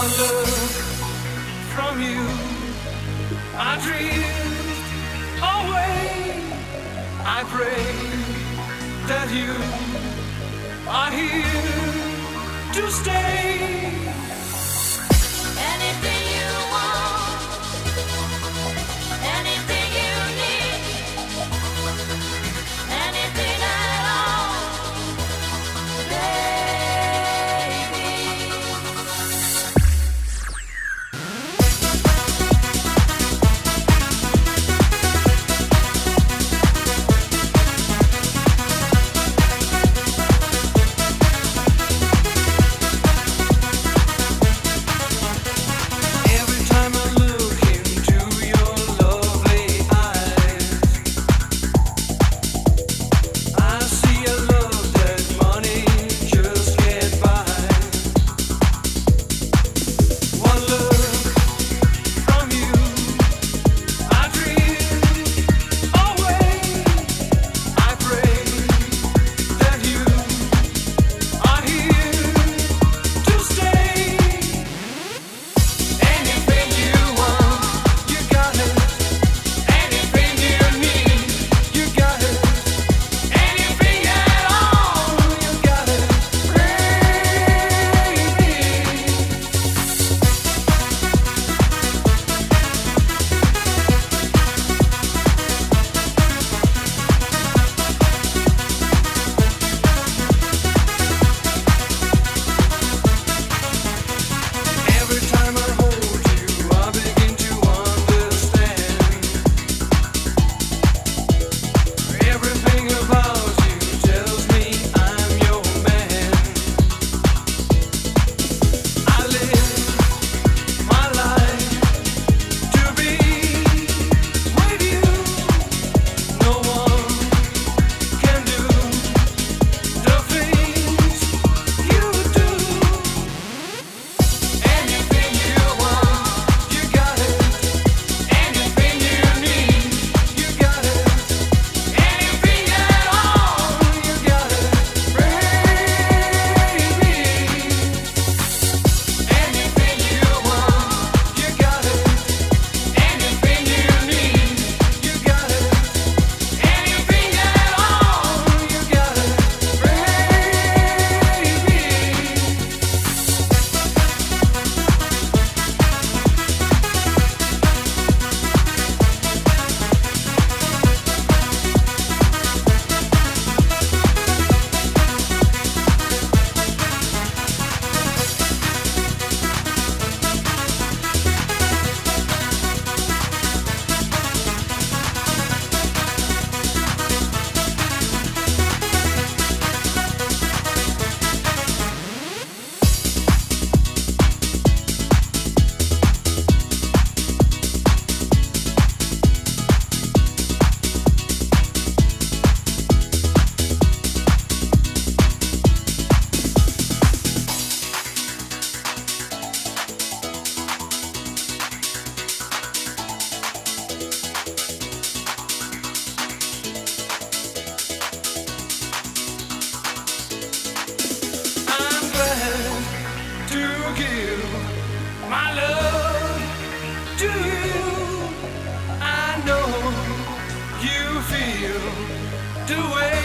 one look from you, I drift away. I pray that you are here to stay. give my love to you. I know you feel the way.